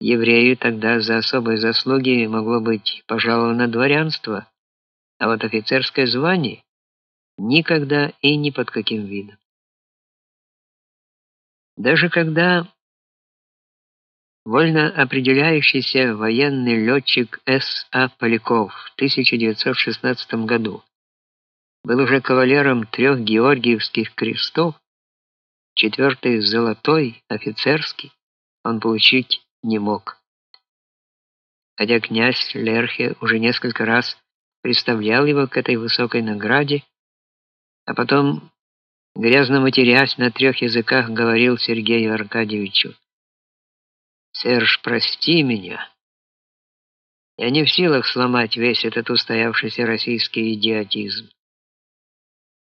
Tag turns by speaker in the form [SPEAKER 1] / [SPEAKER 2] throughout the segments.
[SPEAKER 1] Еврею тогда за особые заслуги могло быть пожаловано дворянство, а вот офицерское звание никогда и ни под каким видом. Даже когда вольно определяющийся военный летчик С.А. Поляков в 1916 году был уже кавалером трех Георгиевских крестов, четвертый золотой, офицерский, он получить не мог. Хотя князь Лерхе уже несколько раз представлял его к этой высокой награде, а потом, грязно матерясь на трех языках, говорил Сергею Аркадьевичу: "Серж, прости меня. Я не в силах сломать весь этот устоявшийся российский идиотизм.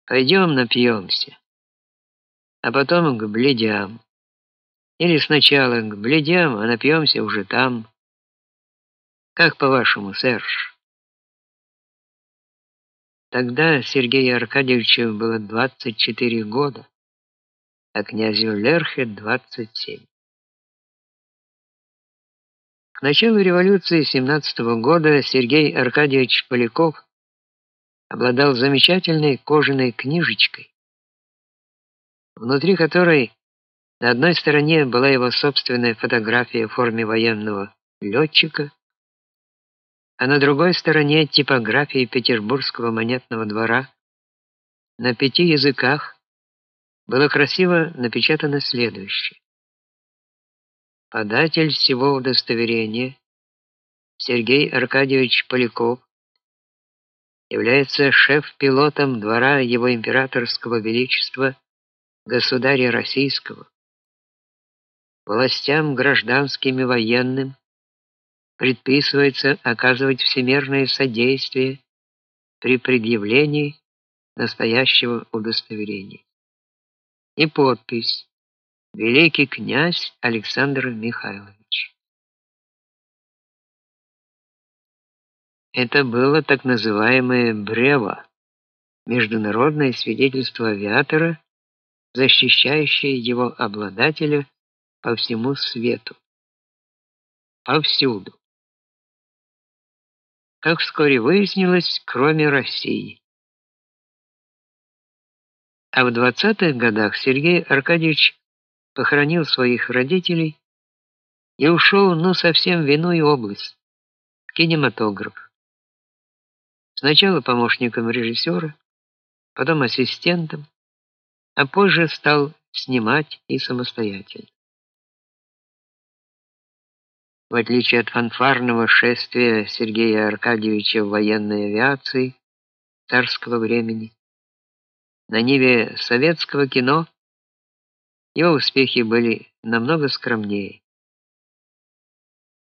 [SPEAKER 1] Пойдем напьемся, а потом к бледям. Или сначала к бледям, а напьемся уже там. Как по-вашему, Серж?" Тогда Сергею Аркадьевичу было 24 года, а князю Лерхе 27. К началу революции 17 -го года Сергей Аркадьевич Поляков обладал замечательной кожаной книжечкой, внутри которой на одной стороне была его собственная фотография в форме военного летчика, а на другой стороне типографии Петербургского монетного двора на пяти языках было красиво напечатано следующее: Податель всего удостоверения Сергей Аркадьевич Поляков является шеф-пилотом двора его императорского величества государя российского. Властям гражданским и военным предписывается оказывать всемирное содействие при предъявлении настоящего удостоверения. И подпись: Великий князь Александр Михайлович. Это было так называемое брево, международное свидетельство авиатора, защищающее его обладателя по всему свету. Повсюду как вскоре выяснилось, кроме России. А в 20-х годах Сергей Аркадьевич похоронил своих родителей и ушел, ну, совсем в иную область в кинематограф. Сначала помощником режиссера, потом ассистентом, а позже стал снимать и самостоятельно. В отличие от фанфарного шествия Сергея Аркадьевича в военной авиации царского времени, на ниве советского кино его успехи были намного скромнее.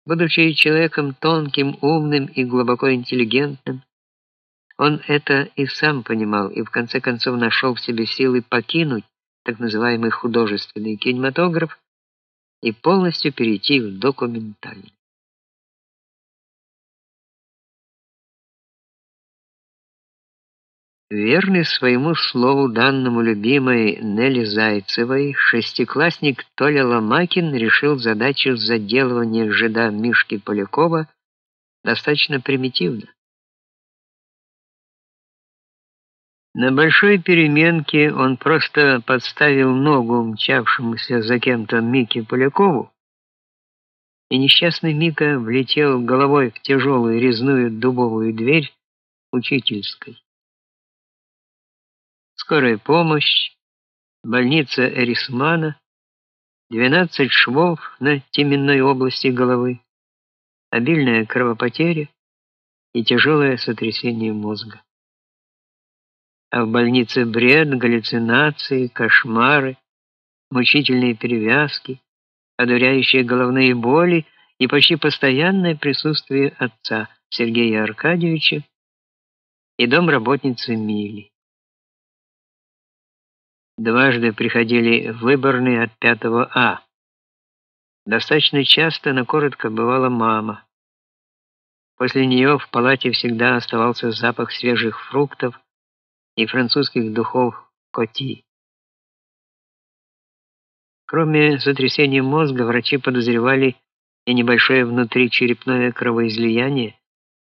[SPEAKER 1] Будучи человеком тонким, умным и глубоко интеллигентным, он это и сам понимал и в конце концов нашел в себе силы покинуть так называемый художественный кинематограф и полностью перейти в документальный. Верный своему слову данному любимой Нелли Зайцевой, шестиклассник Толя Ломакин решил задачу заделывания жида Мишки Полякова достаточно примитивно. На большой переменке он просто подставил ногу мчавшемуся за кем-то Мике Полякову, и несчастный Мика влетел головой в тяжелую резную дубовую дверь учительской. Скорая помощь, больница Эрисмана, 12 швов на теменной области головы, обильная кровопотеря и тяжелое сотрясение мозга а в больнице бред, галлюцинации, кошмары, мучительные перевязки, одуряющие головные боли и почти постоянное присутствие отца Сергея Аркадьевича и домработницы Мили. Дважды приходили выборные от 5 А. Достаточно часто, но коротко бывала мама. После нее в палате всегда оставался запах свежих фруктов, и французских духов Коти. Кроме сотрясения мозга, врачи подозревали и небольшое внутричерепное кровоизлияние